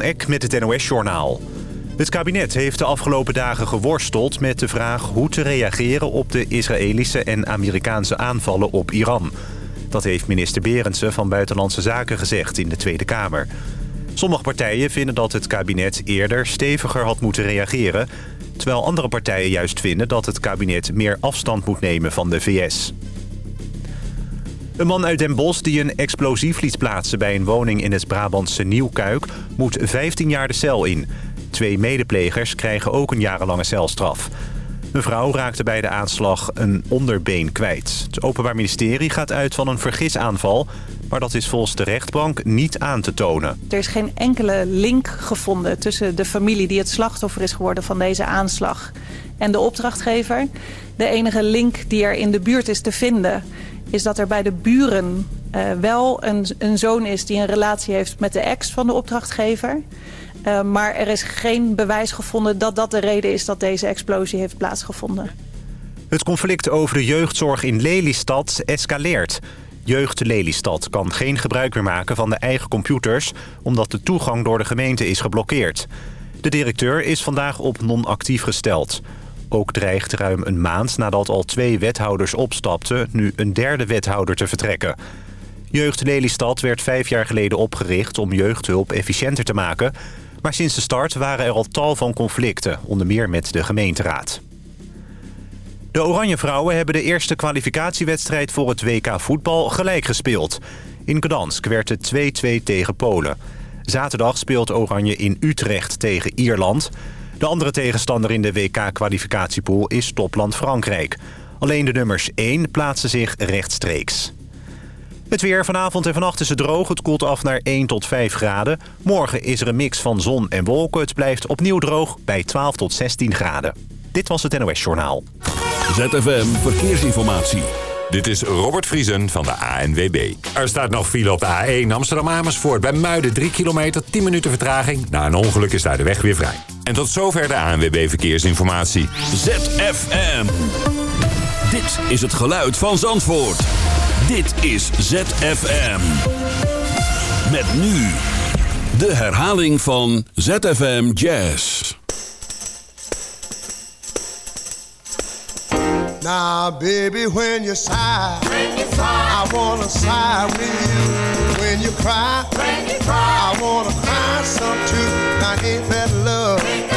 Eck met het NOS-journaal. Het kabinet heeft de afgelopen dagen geworsteld met de vraag hoe te reageren op de Israëlische en Amerikaanse aanvallen op Iran. Dat heeft minister Berendsen van Buitenlandse Zaken gezegd in de Tweede Kamer. Sommige partijen vinden dat het kabinet eerder steviger had moeten reageren... terwijl andere partijen juist vinden dat het kabinet meer afstand moet nemen van de VS. Een man uit Den Bosch die een explosief liet plaatsen bij een woning in het Brabantse Nieuwkuik moet 15 jaar de cel in. Twee medeplegers krijgen ook een jarenlange celstraf. Een vrouw raakte bij de aanslag een onderbeen kwijt. Het Openbaar Ministerie gaat uit van een vergisaanval... maar dat is volgens de rechtbank niet aan te tonen. Er is geen enkele link gevonden tussen de familie die het slachtoffer is geworden van deze aanslag... en de opdrachtgever. De enige link die er in de buurt is te vinden is dat er bij de buren uh, wel een, een zoon is die een relatie heeft met de ex van de opdrachtgever. Uh, maar er is geen bewijs gevonden dat dat de reden is dat deze explosie heeft plaatsgevonden. Het conflict over de jeugdzorg in Lelystad escaleert. Jeugd Lelystad kan geen gebruik meer maken van de eigen computers... omdat de toegang door de gemeente is geblokkeerd. De directeur is vandaag op non-actief gesteld. Ook dreigt ruim een maand nadat al twee wethouders opstapten... nu een derde wethouder te vertrekken. Jeugd Lelystad werd vijf jaar geleden opgericht om jeugdhulp efficiënter te maken... maar sinds de start waren er al tal van conflicten, onder meer met de gemeenteraad. De Oranje Vrouwen hebben de eerste kwalificatiewedstrijd voor het WK voetbal gelijk gespeeld. In Gdansk werd het 2-2 tegen Polen. Zaterdag speelt Oranje in Utrecht tegen Ierland... De andere tegenstander in de WK-kwalificatiepool is topland Frankrijk. Alleen de nummers 1 plaatsen zich rechtstreeks. Het weer vanavond en vannacht is het droog. Het koelt af naar 1 tot 5 graden. Morgen is er een mix van zon en wolken. Het blijft opnieuw droog bij 12 tot 16 graden. Dit was het NOS Journaal. ZFM Verkeersinformatie. Dit is Robert Vriesen van de ANWB. Er staat nog file op de A1 Amsterdam-Amersfoort. Bij Muiden 3 kilometer, 10 minuten vertraging. Na een ongeluk is daar de weg weer vrij. En tot zover de ANWB Verkeersinformatie. ZFM. Dit is het geluid van Zandvoort. Dit is ZFM. Met nu de herhaling van ZFM Jazz. Now, baby, when you sigh, when you sigh, I wanna sigh with you. When you cry, when you cry, I wanna cry some too. Now, ain't that love?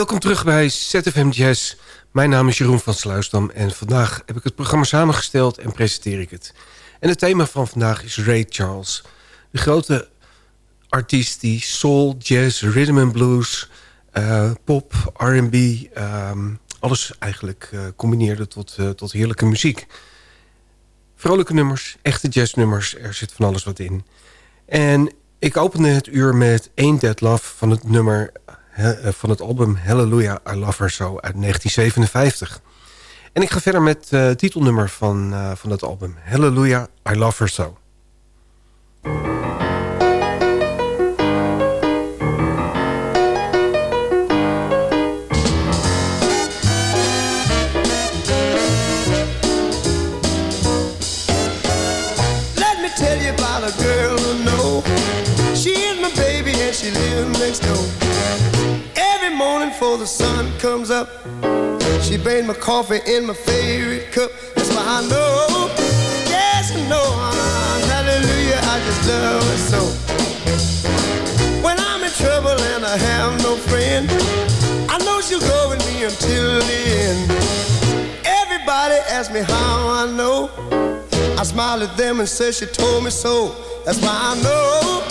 Welkom terug bij ZFM Jazz. Mijn naam is Jeroen van Sluisdam en vandaag heb ik het programma samengesteld en presenteer ik het. En het thema van vandaag is Ray Charles. De grote artiest die soul, jazz, rhythm and blues, uh, pop, R&B... Um, alles eigenlijk uh, combineerde tot, uh, tot heerlijke muziek. Vrolijke nummers, echte jazznummers, er zit van alles wat in. En ik opende het uur met Ain't That Love van het nummer van het album Hallelujah, I Love Her So uit 1957. En ik ga verder met uh, het titelnummer van, uh, van het album Hallelujah, I Love Her So. Sun comes up, she brings my coffee in my favorite cup. That's why I know, yes, I know, hallelujah, I just love her so. When I'm in trouble and I have no friend, I know she'll go with me until the end. Everybody asks me how I know. I smile at them and say she told me so. That's why I know.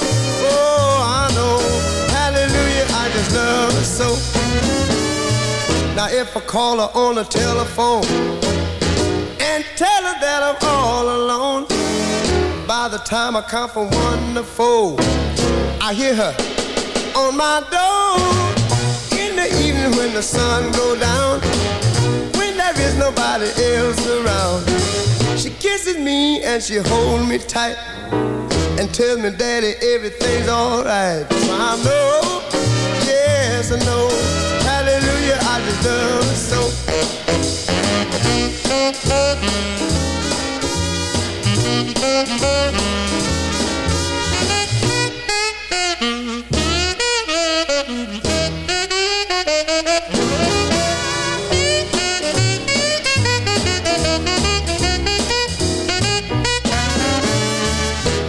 Oh, I know. Hallelujah, I just love her so. Now if I call her on the telephone and tell her that I'm all alone, by the time I count from one to four, I hear her on my door. In the evening when the sun go down, when there is nobody else around, she kisses me and she holds me tight and tells me, Daddy, everything's alright. So I know yes I know. Hallelujah,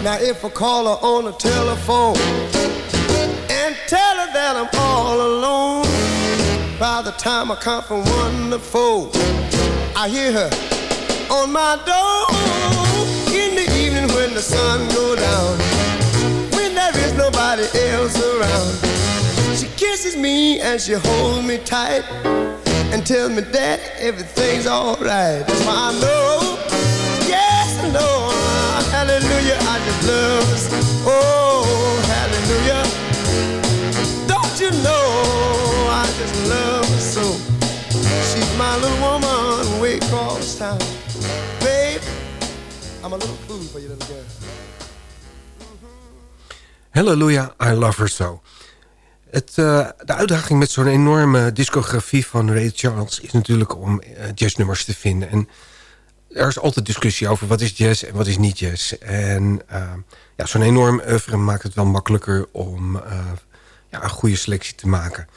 Now if I call her on the telephone and tell her that I'm all alone. By the time I count from one to four, I hear her on my door. In the evening when the sun goes down, when there is nobody else around, she kisses me and she holds me tight and tells me that everything's alright. That's why I know, yes I know, hallelujah, I just love her. Oh, town. Babe, I'm a little for little girl. Hallelujah, I love her so. Het, uh, de uitdaging met zo'n enorme discografie van Ray Charles... is natuurlijk om uh, jazznummers te vinden. En er is altijd discussie over wat is jazz en wat is niet jazz. En uh, ja, zo'n enorm oeuvre maakt het wel makkelijker om ja, een goede selectie te maken.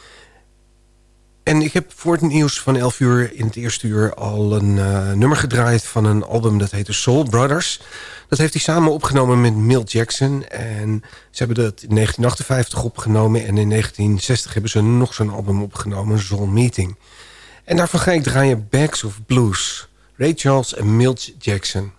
En ik heb voor het nieuws van 11 uur in het eerste uur al een uh, nummer gedraaid van een album dat heette Soul Brothers. Dat heeft hij samen opgenomen met Milt Jackson. En ze hebben dat in 1958 opgenomen en in 1960 hebben ze nog zo'n album opgenomen, Soul Meeting. En daarvan ga ik draaien Bags of Blues. Ray Charles en Milt Jackson.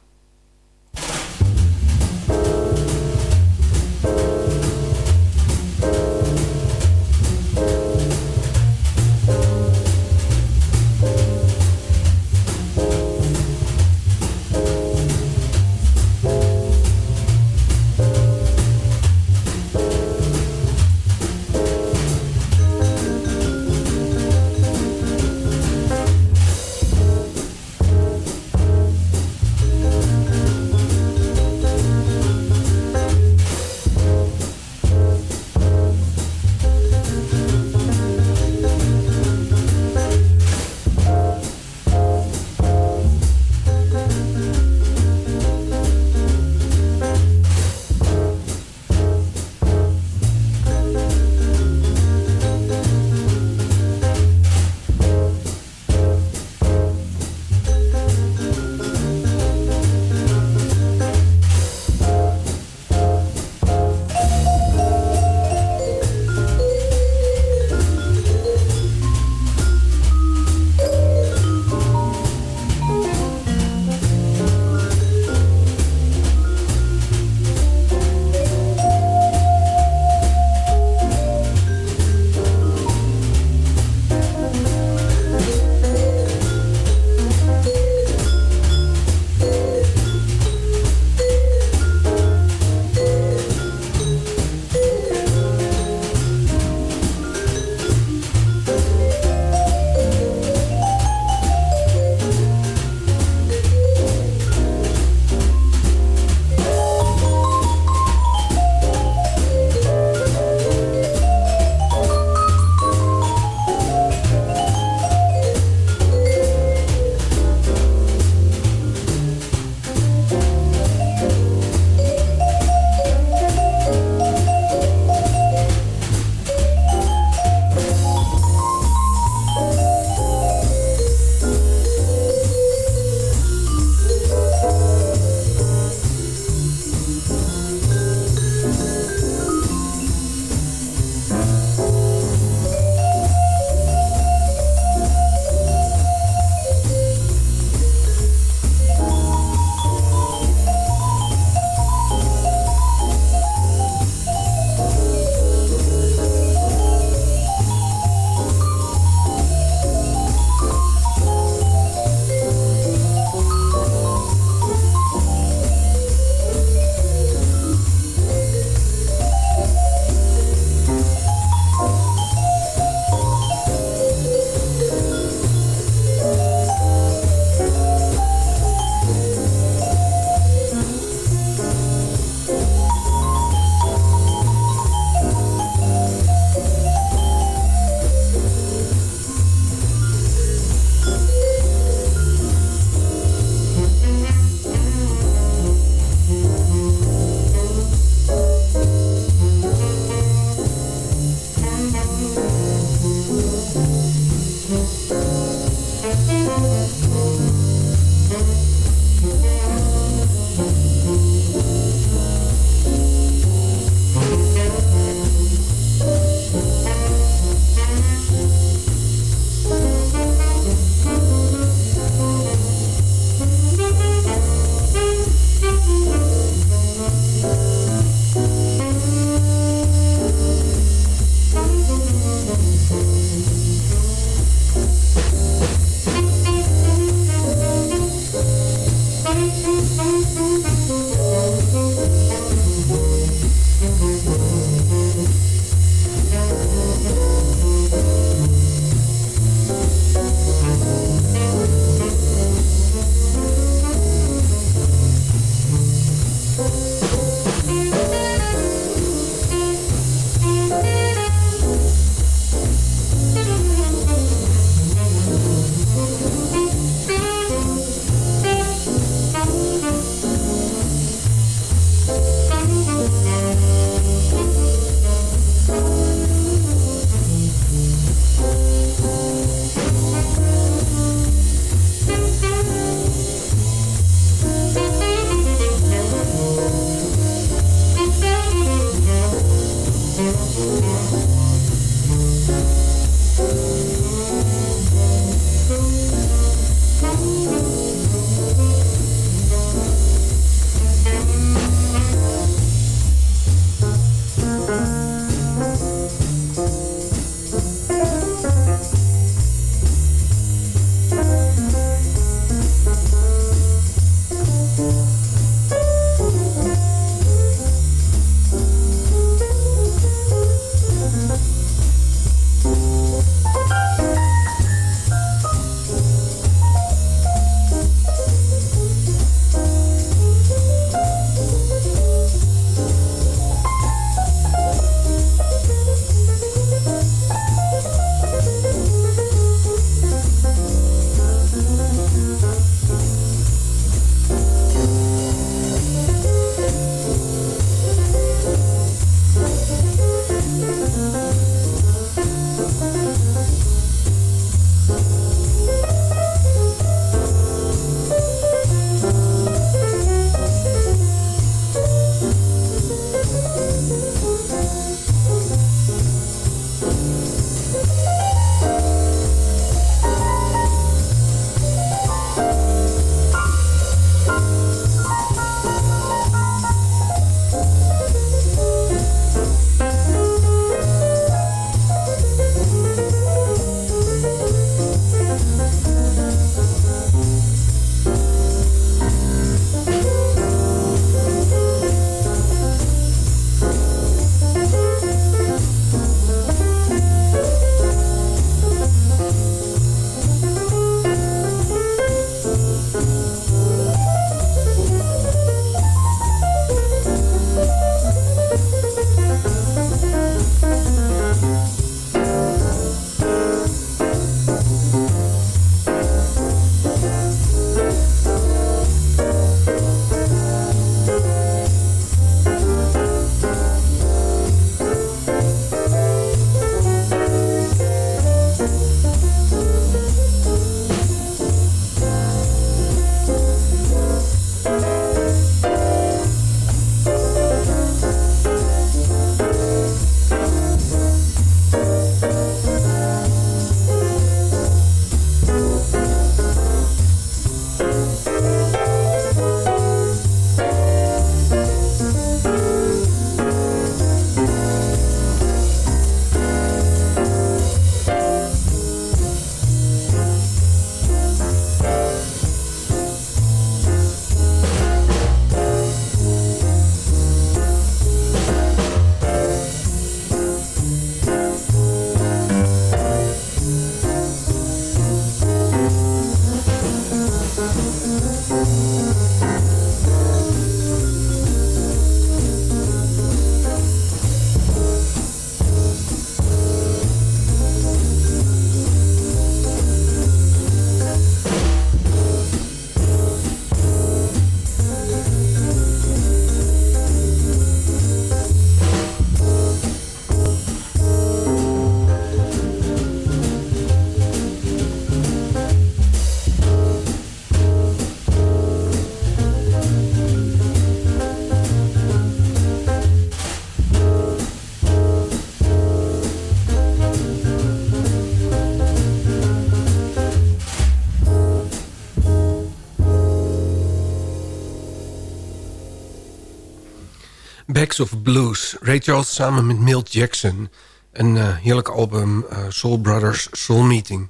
Blues. Ray Charles samen met Milt Jackson. Een uh, heerlijk album, uh, Soul Brothers Soul Meeting.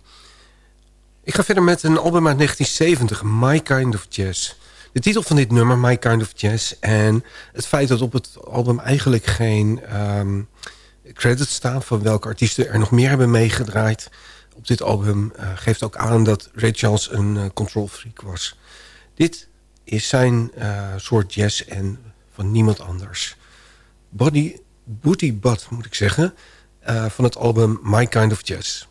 Ik ga verder met een album uit 1970, My Kind of Jazz. De titel van dit nummer, My Kind of Jazz... en het feit dat op het album eigenlijk geen um, credits staan... van welke artiesten er nog meer hebben meegedraaid op dit album... Uh, geeft ook aan dat Ray Charles een control freak was. Dit is zijn soort jazz en van niemand anders. Body, Booty Butt, moet ik zeggen... van het album My Kind of Jazz.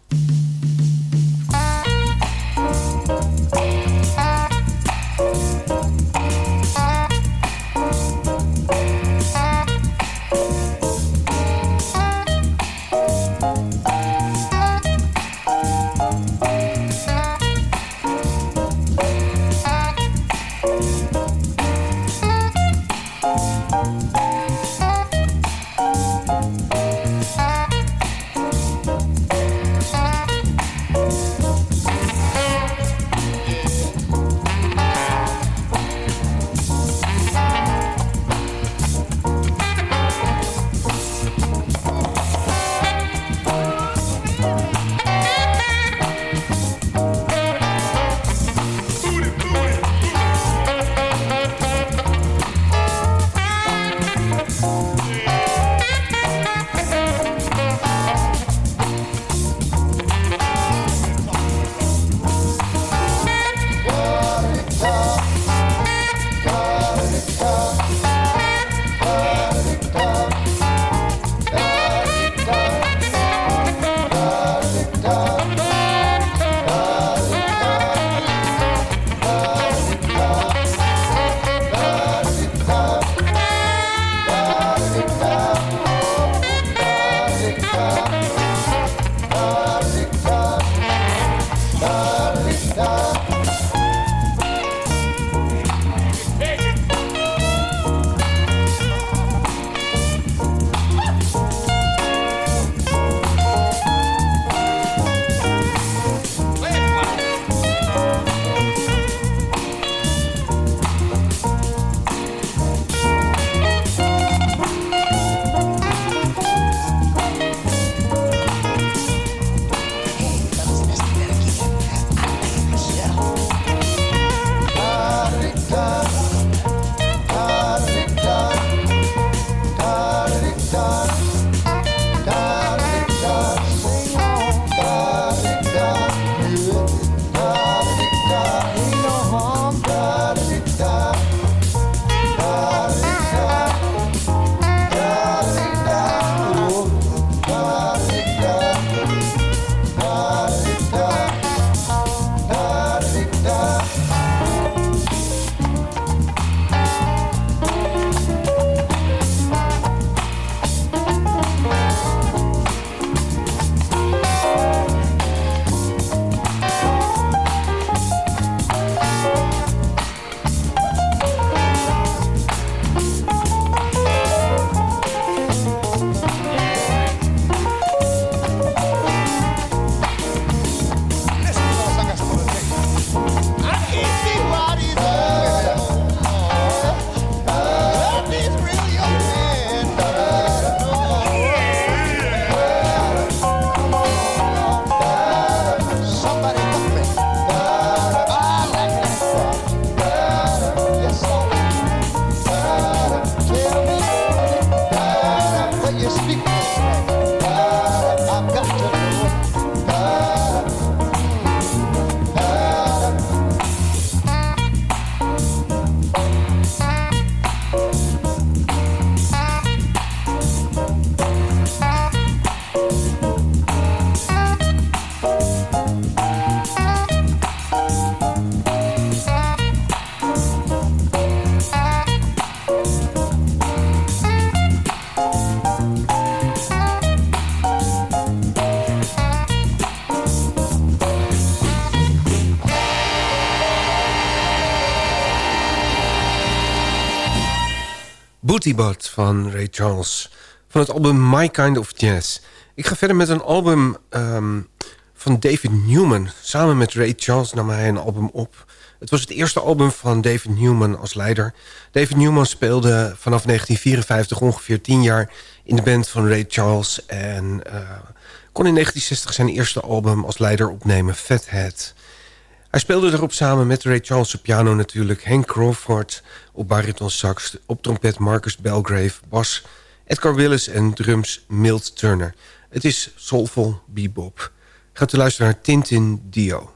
Van Ray Charles. Van het album My Kind of Jazz. Ik ga verder met een album um, van David Newman. Samen met Ray Charles nam hij een album op. Het was het eerste album van David Newman als leider. David Newman speelde vanaf 1954 ongeveer 10 jaar in de band van Ray Charles. En uh, kon in 1960 zijn eerste album als leider opnemen, Fathead. Hij speelde erop samen met Ray Charles op piano natuurlijk... Hank Crawford op bariton sax, op trompet Marcus Belgrave... bas Edgar Willis en drums Milt Turner. Het is soulful bebop. Gaat u luisteren naar Tintin Dio.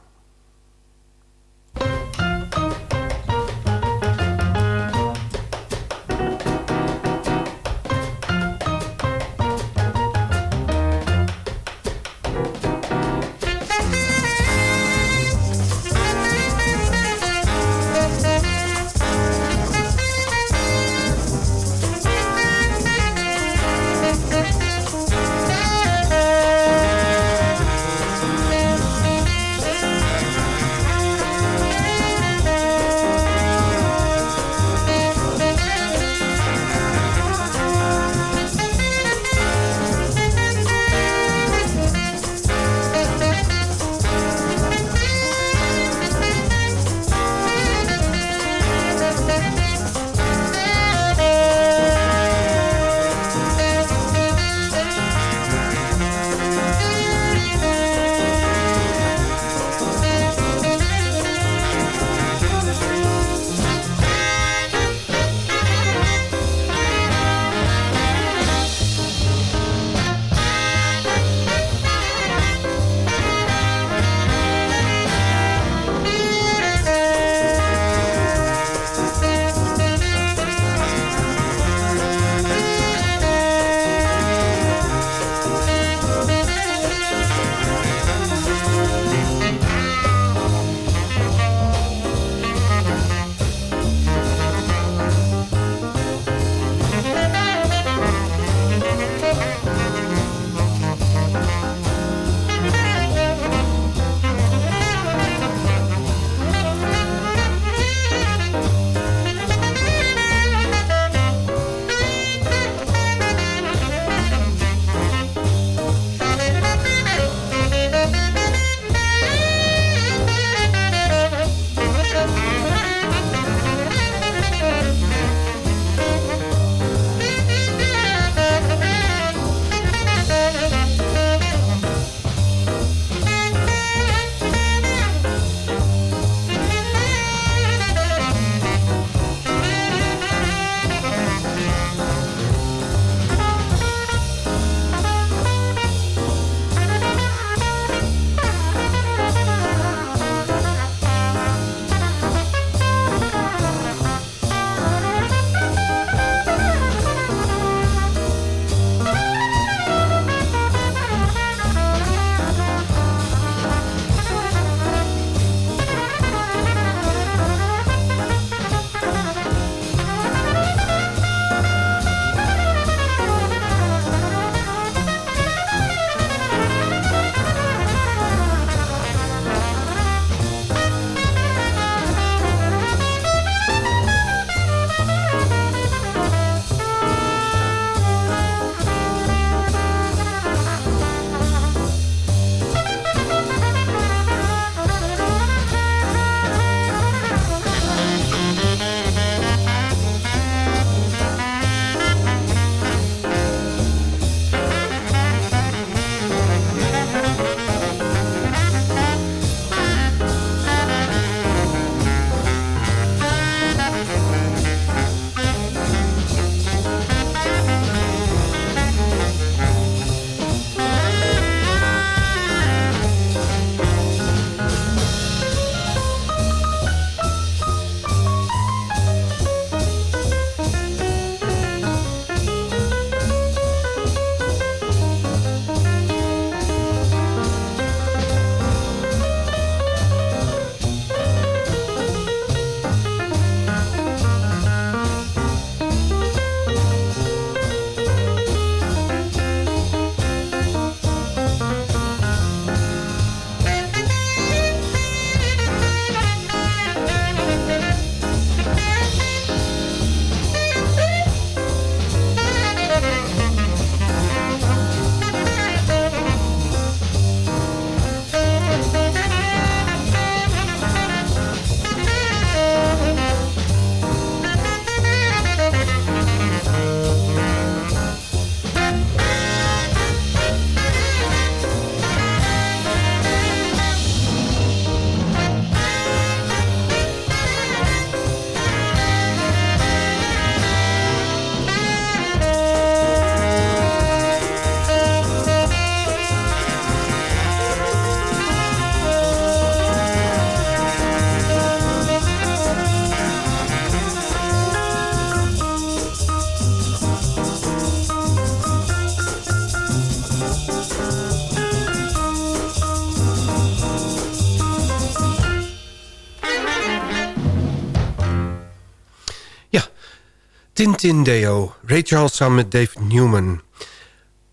Tintin Deo, Ray Charles samen met Dave Newman.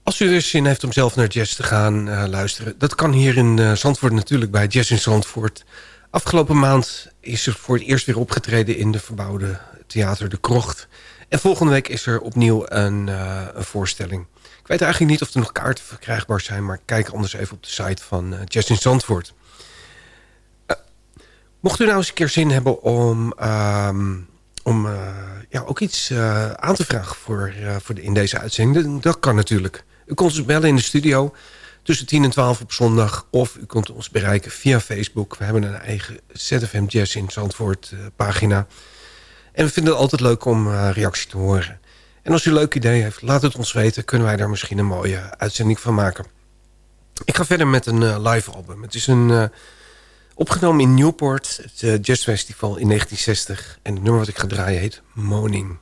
Als u er zin heeft om zelf naar jazz te gaan uh, luisteren... dat kan hier in uh, Zandvoort natuurlijk bij Jazz in Zandvoort. Afgelopen maand is er voor het eerst weer opgetreden... in de verbouwde theater De Krocht. En volgende week is er opnieuw een, uh, een voorstelling. Ik weet eigenlijk niet of er nog kaarten verkrijgbaar zijn... maar kijk anders even op de site van Jazz in Zandvoort. mocht u nou eens een keer zin hebben om... Ehm, om ja, ook iets uh, aan te vragen voor, uh, voor de, in deze uitzending. Dat kan natuurlijk. U kunt ons bellen in de studio tussen 10 en 12 op zondag. Of u kunt ons bereiken via Facebook. We hebben een eigen ZFM Jazz in Zandvoort pagina. En we vinden het altijd leuk om reactie te horen. En als u een leuk idee heeft, laat het ons weten. Kunnen wij daar misschien een mooie uitzending van maken. Ik ga verder met een live album. Het is een Opgenomen in Newport, het uh, jazzfestival in 1960. En het nummer wat ik ga draaien heet Moaning.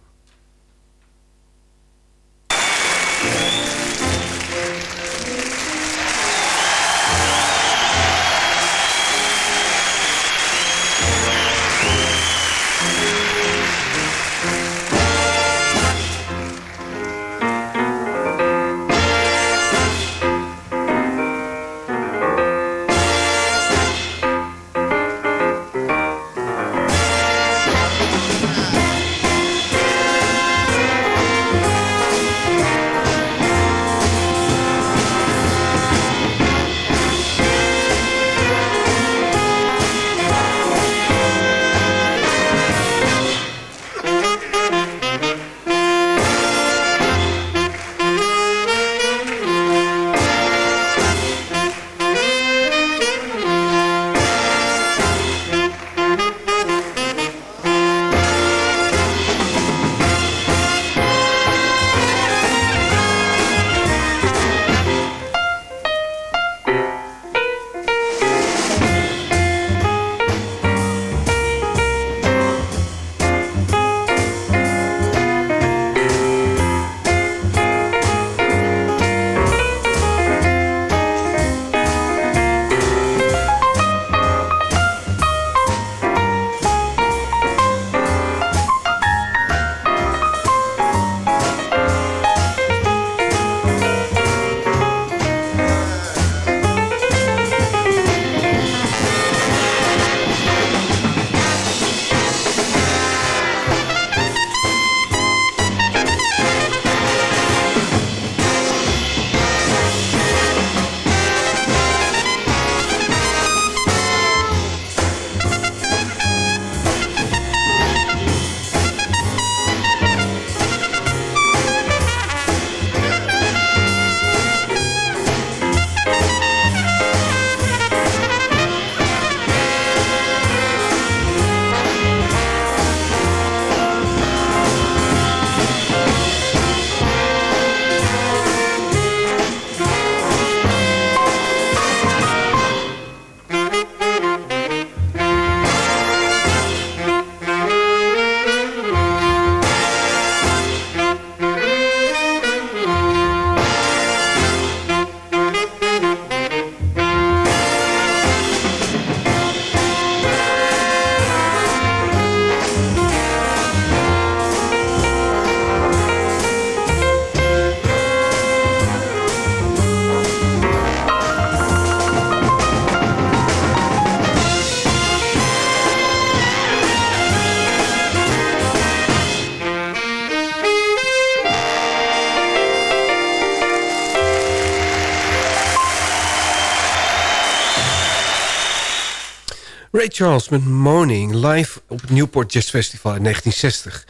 Ray Charles met Moaning live op het Newport Jazz Festival in 1960.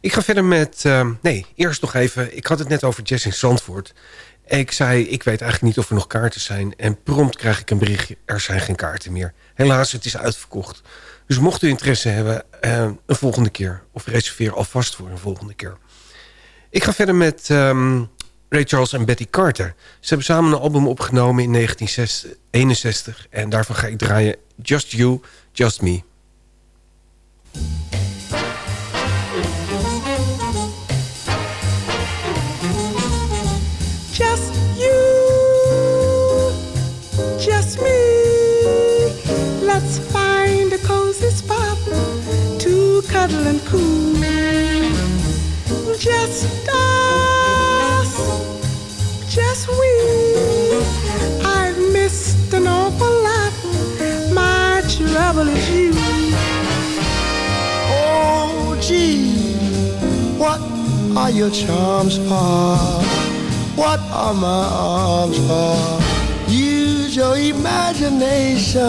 Ik ga verder met... Uh, nee, eerst nog even... Ik had het net over jazz in Zandvoort. Ik zei, ik weet eigenlijk niet of er nog kaarten zijn. En prompt krijg ik een berichtje, er zijn geen kaarten meer. Helaas, het is uitverkocht. Dus mocht u interesse hebben, uh, een volgende keer. Of reserveer alvast voor een volgende keer. Ik ga verder met um, Ray Charles en Betty Carter. Ze hebben samen een album opgenomen in 1961. En daarvan ga ik draaien Just You, Just Me. Just you, just me. Let's find a cozy spot to cuddle and cool. just us, are your charms for? What are my arms for? Use your imagination,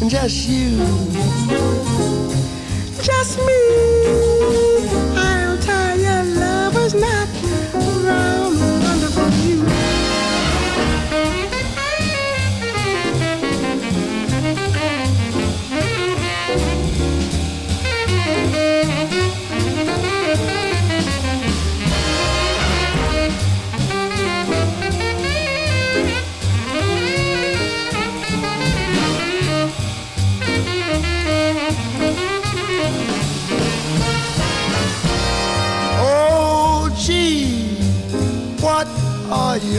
and just you. Just me. I'll tie your lover's knot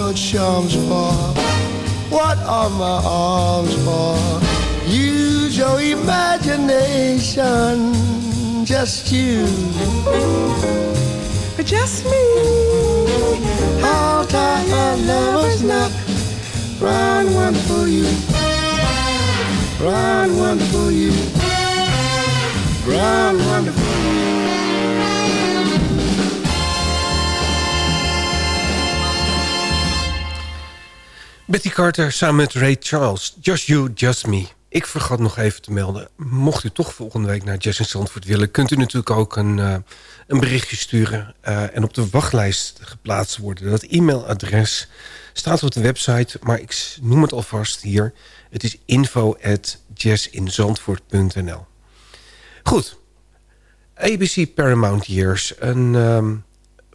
your charms for? What are my arms for? Use your imagination, just you. Just me. I'll tie a lover's knot round one for you, round one for you, round one for you. Betty Carter samen met Ray Charles. Just You, Just Me. Ik vergat nog even te melden. Mocht u toch volgende week naar Jazz in Zandvoort willen... kunt u natuurlijk ook een, eh, een berichtje sturen... eh, en op de wachtlijst geplaatst worden. Dat e-mailadres staat op de website... maar ik noem het alvast hier. Het is info at jazzinzandvoort.nl Goed. ABC Paramount Years. Een ehm,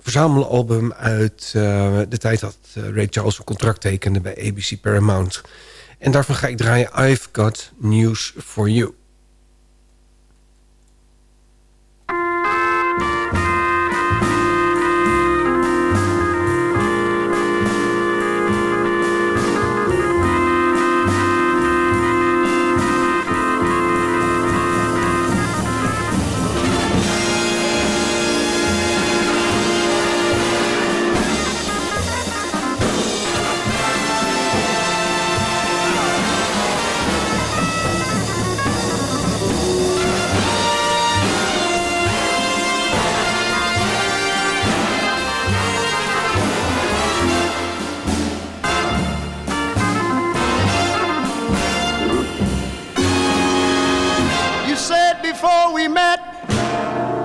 verzamelalbum uit eh, de tijd dat eh, Ray Charles een contract tekende bij ABC Paramount. En daarvan ga ik draaien I've Got News For You. You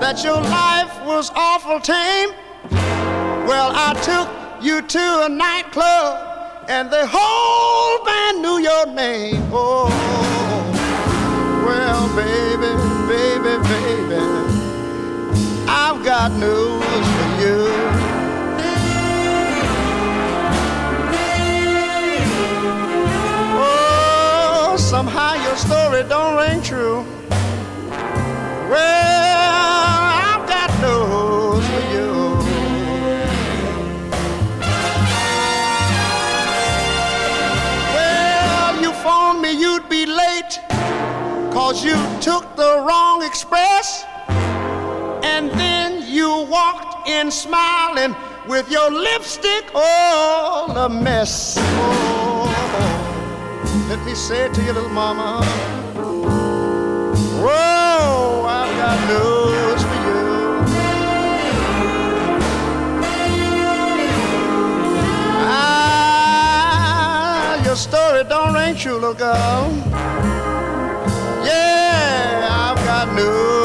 that your life was awful tame. Well, I took you to a nightclub and the whole band knew your name. Oh, well, baby, baby, baby, I've got news for you. Oh, somehow your story don't ring true. Well, cause you took the wrong express. And then you walked in smiling with your lipstick all a mess. Oh, let me say it to you, little mama. Whoa, I've got news for you. Ah, your story don't ring true, little girl. I've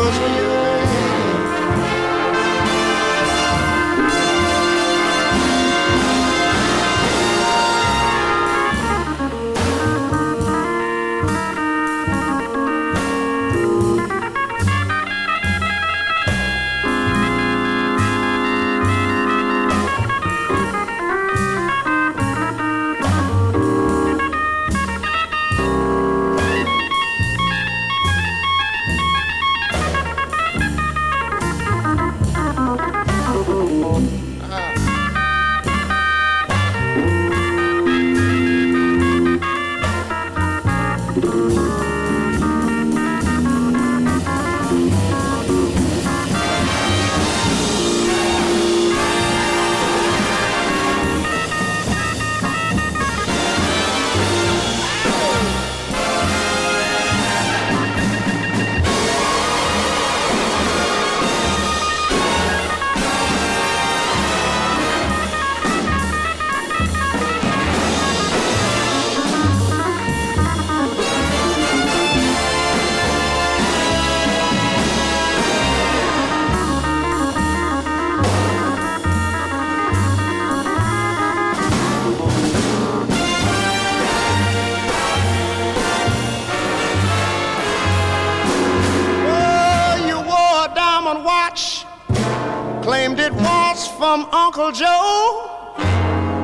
claimed it was from Uncle Joe.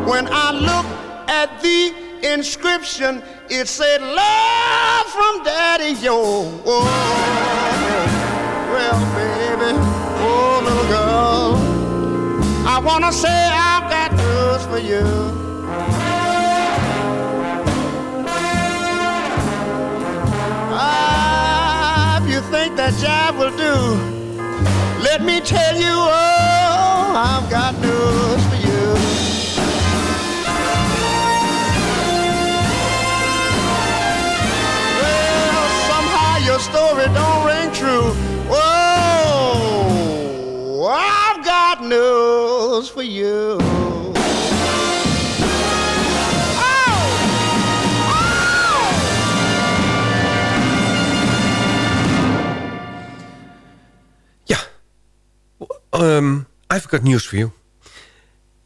When I looked at the inscription, it said, Love from Daddy Yo. Oh, well, baby, oh, little girl, I want to say I've got news for you. Ah, if you think that job will do, let me tell you, oh, I've got news for you. Well, somehow your story don't ring true. Whoa, I've got news for you. Ehm I've got news for you.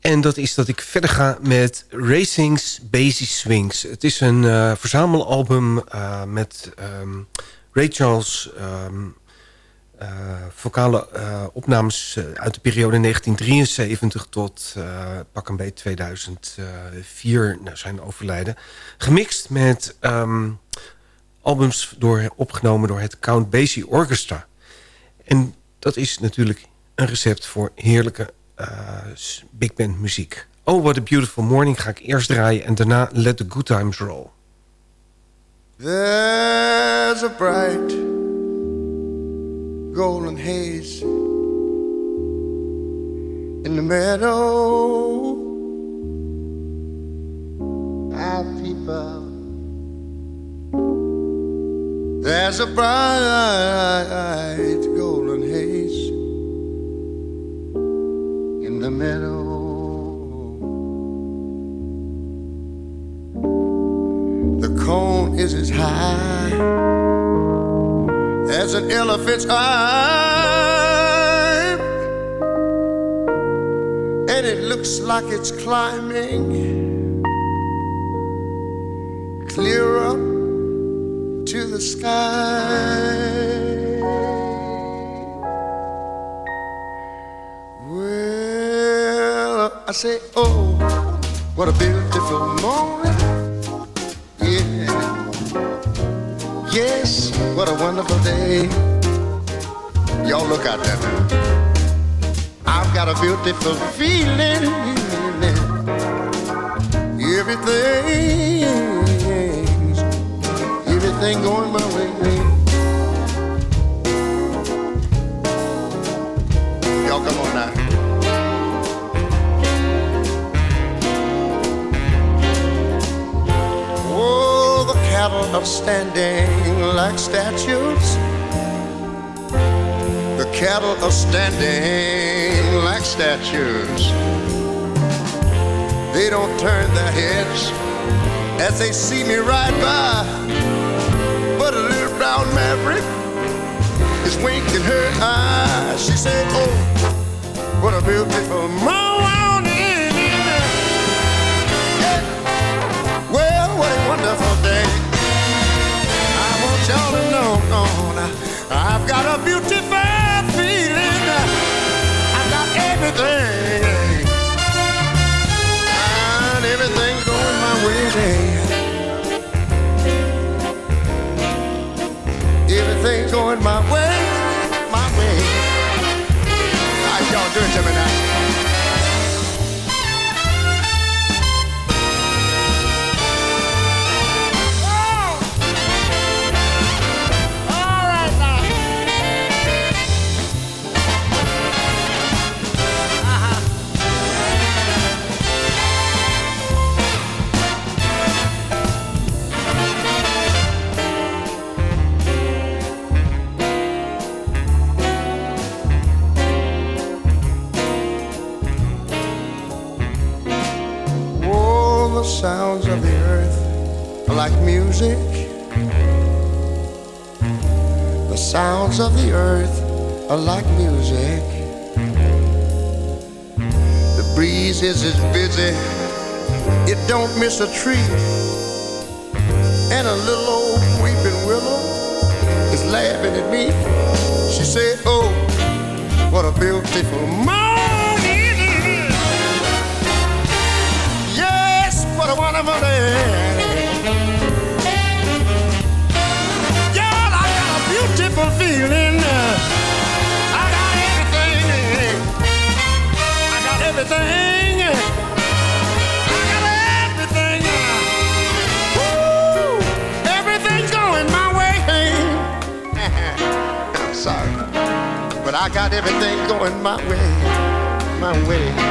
En dat is dat ik verder ga met Racing's Basic Swings. Het is een eh, verzamelalbum eh, met ehm, Ray Charles... ehm, eh, vocale opnames uit de periode 1973 tot pak een beetje 2004 nou, zijn overlijden. Gemixt met albums door, opgenomen door het Count Basie Orchestra. En dat is natuurlijk een recept voor heerlijke s- big band muziek. Oh, What a Beautiful Morning ga ik eerst draaien... en daarna Let the Good Times Roll. There's a bright golden haze in the meadow. There's a bright the meadow. The cone is as high as an elephant's eye, and it looks like it's climbing clear up to the sky. I say, oh, what a beautiful morning. Yeah. Yes, what a wonderful day. Y'all look out there. I've got a beautiful feeling. Everything, everything going my way. Y'all come on now. Are standing like statues. The cattle are standing like statues. They don't turn their heads as they see me ride by. But a little brown maverick is winking her eye. She said, Oh, what a beautiful morning. Now, I've got a beautiful Breeze is busy, it don't miss a tree. And a little old weeping willow is laughing at me. She said, Oh, What a beautiful morning. Yes, what a wonderful day. Y'all, I got a beautiful feeling. I got everything. I got everything. But I got everything going my way. My way.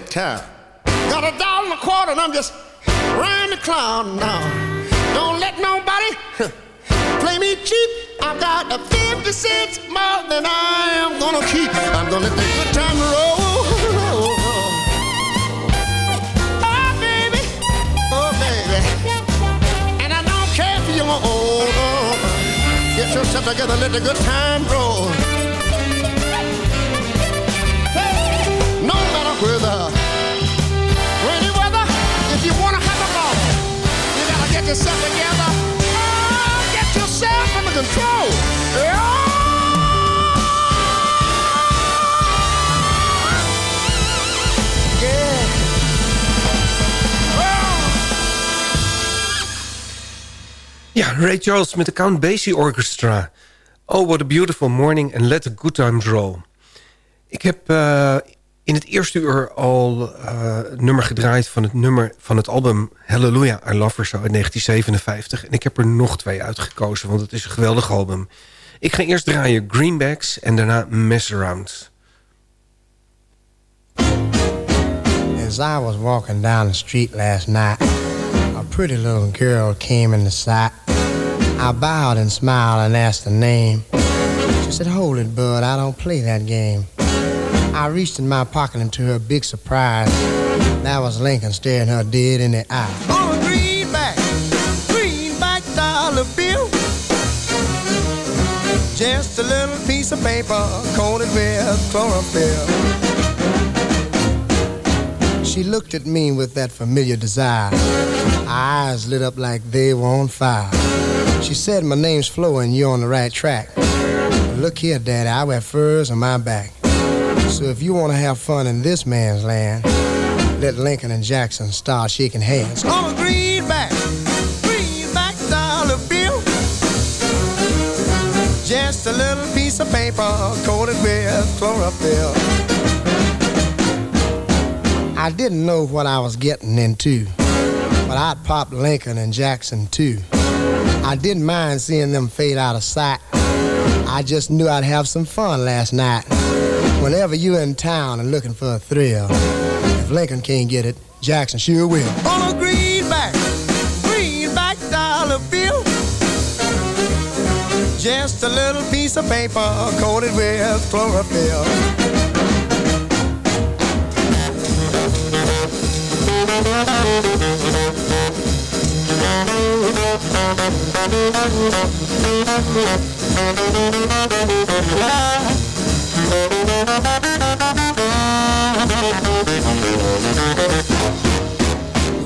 In town. Got a dollar and a quarter, and I'm just round the clown now. Don't let nobody play me cheap. I've got a 50 cents more than I am gonna keep. I'm gonna let the good time roll. Oh, baby. Oh, baby. And I don't care if you're. Get yourself together, let the good time roll. Together. Oh, get yourself under control. Yeah. Ja, Ray Charles met de Count Basie Orchestra. Oh, what a beautiful morning and let the good times roll. Ik heb eh, in het eerste uur al het nummer gedraaid van het, nummer, van het album Hallelujah, I Love Her So uit 1957. En ik heb er nog twee uitgekozen, want het is een geweldig album. Ik ga eerst draaien Greenbacks en daarna Mess Around. As I was walking down the street last night, a pretty little girl came into sight. I bowed and smiled and asked her name. She said, Hold it, bud, I don't play that game. I reached in my pocket and to her big surprise, that was Lincoln staring her dead in the eye. Oh, a greenback, greenback dollar bill. Just a little piece of paper coated with chlorophyll. She looked at me with that familiar desire. Her eyes lit up like they were on fire. She said, My name's Flo and you're on the right track. But look here, Daddy, I wear furs on my back. So if you want to have fun in this man's land, let Lincoln and Jackson start shaking hands. On a greenback, greenback dollar bill. Just a little piece of paper coated with chlorophyll. I didn't know what I was getting into, but I'd pop Lincoln and Jackson too. I didn't mind seeing them fade out of sight. I just knew I'd have some fun last night. Whenever you're in town and looking for a thrill, if Lincoln can't get it, Jackson sure will. On a greenback, greenback dollar bill. Just a little piece of paper coated with chlorophyll.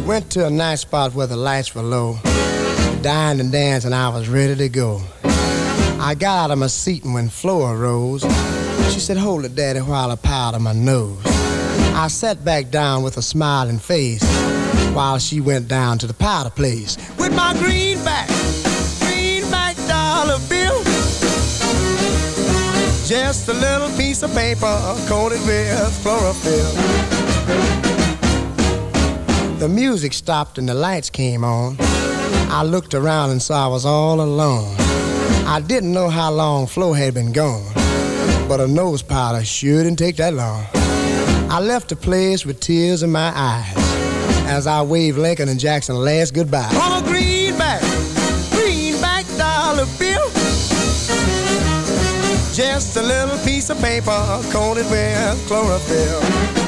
Went to a nice spot where the lights were low. Dined and danced, and I was ready to go. I got out of my seat, and when Flo arose, she said, Hold it, Daddy, while I powder my nose. I sat back down with a smiling face while she went down to the powder place with my greenback, greenback Just a little piece of paper coated with chlorophyll. The music stopped and the lights came on. I looked around and saw I was all alone. I didn't know how long Flo had been gone, but a nose powder sure didn't take that long. I left the place with tears in my eyes as I waved Lincoln and Jackson last goodbye. Just a little piece of paper coated with chlorophyll.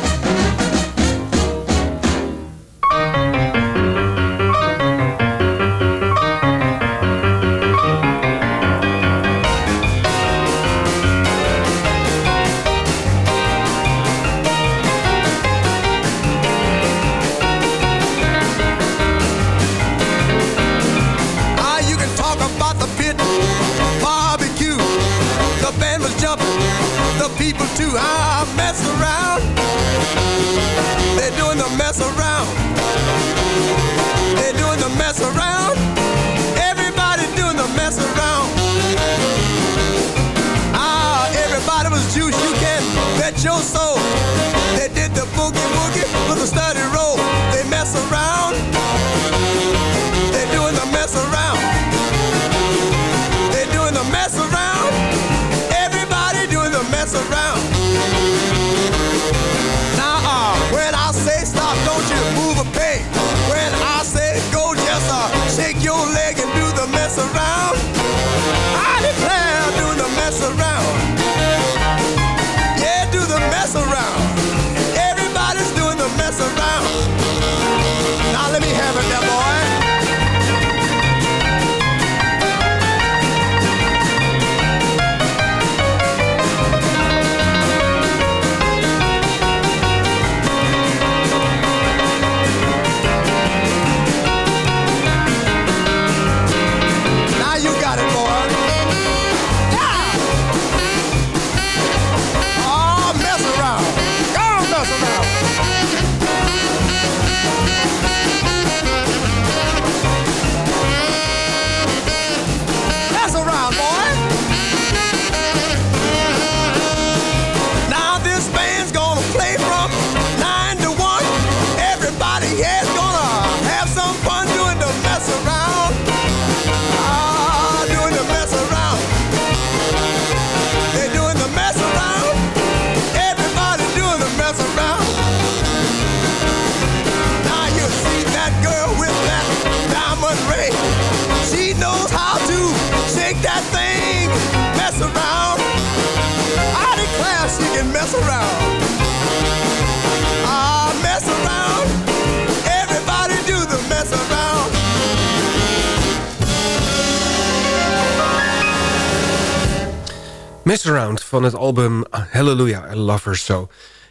Mess Around van het album Hallelujah, I Love Her So.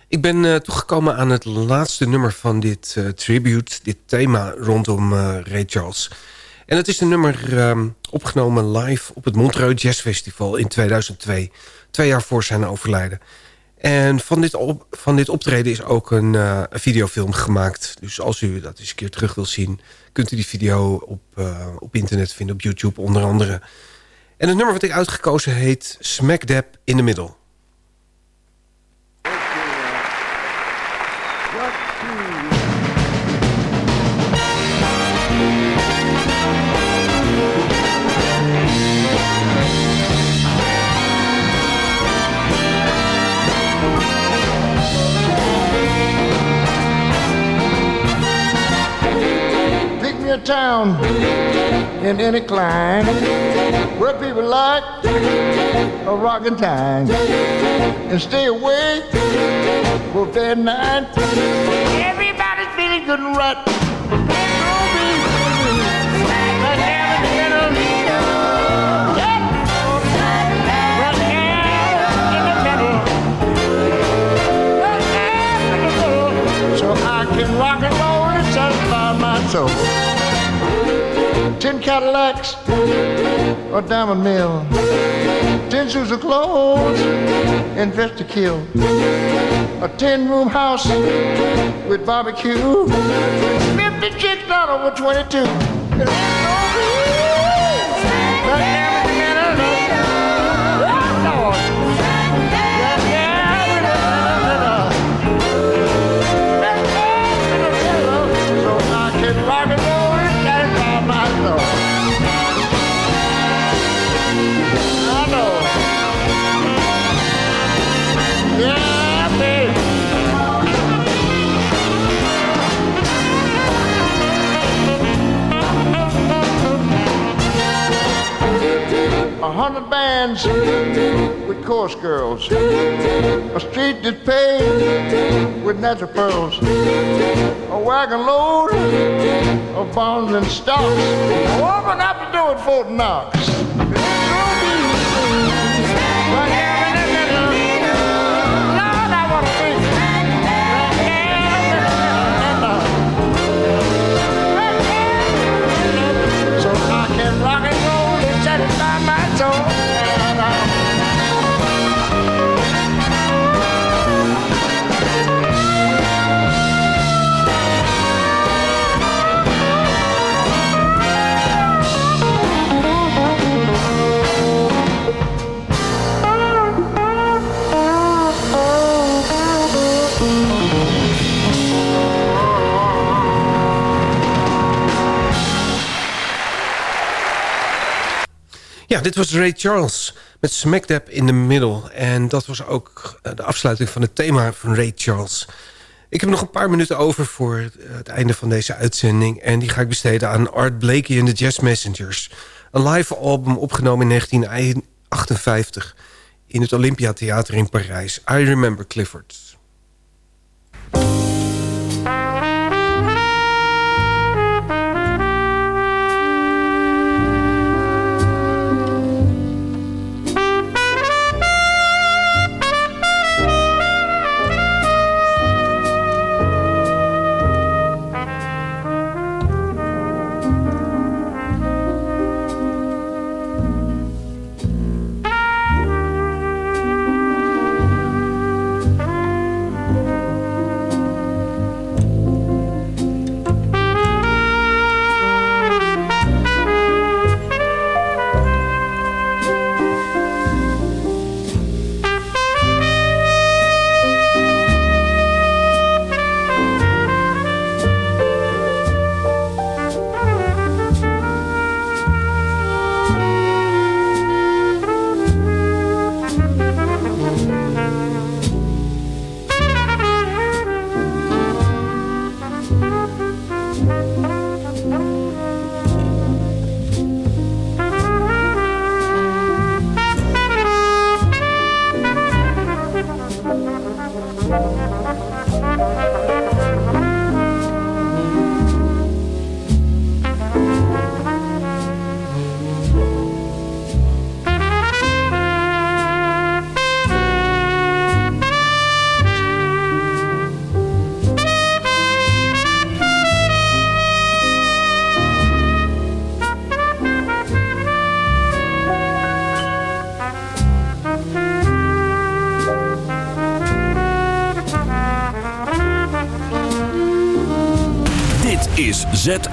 Ik ben eh, toegekomen aan het laatste nummer van dit uh, tribute, dit thema rondom uh, Ray Charles. En het is een nummer ehm, opgenomen live op het Montreux Jazz Festival in 2002. Twee jaar voor zijn overlijden. En van dit, op, van dit optreden is ook een, een, videofilm gemaakt. Dus als u dat eens een keer terug wil zien... kunt u die video op, op internet vinden, op YouTube onder andere. En het nummer wat ik uitgekozen heet Smack Dab in the Middle. town in any clime where people like a rockin' time and stay away for that night. Everybody's feeling good and right. So I can rock and roll and satisfy my soul ten Cadillacs, a diamond mill, ten suits of clothes, and dressed to kill, a ten room house with barbecue, fifty chicks not over twenty two. hundred bands with course girls. A street that's paved with natural pearls. A wagon load of bonds and stocks. Open up the door at Fort Knox. Dit was Ray Charles met Smack Dab in the Middle. En dat was ook eh, de afsluiting van het thema van Ray Charles. Ik heb nog een paar minuten over voor het einde van deze uitzending. En die ga ik besteden aan Art Blakey en de Jazz Messengers. Een live album opgenomen in 1958 in het Olympia Theater in Parijs. I Remember Clifford.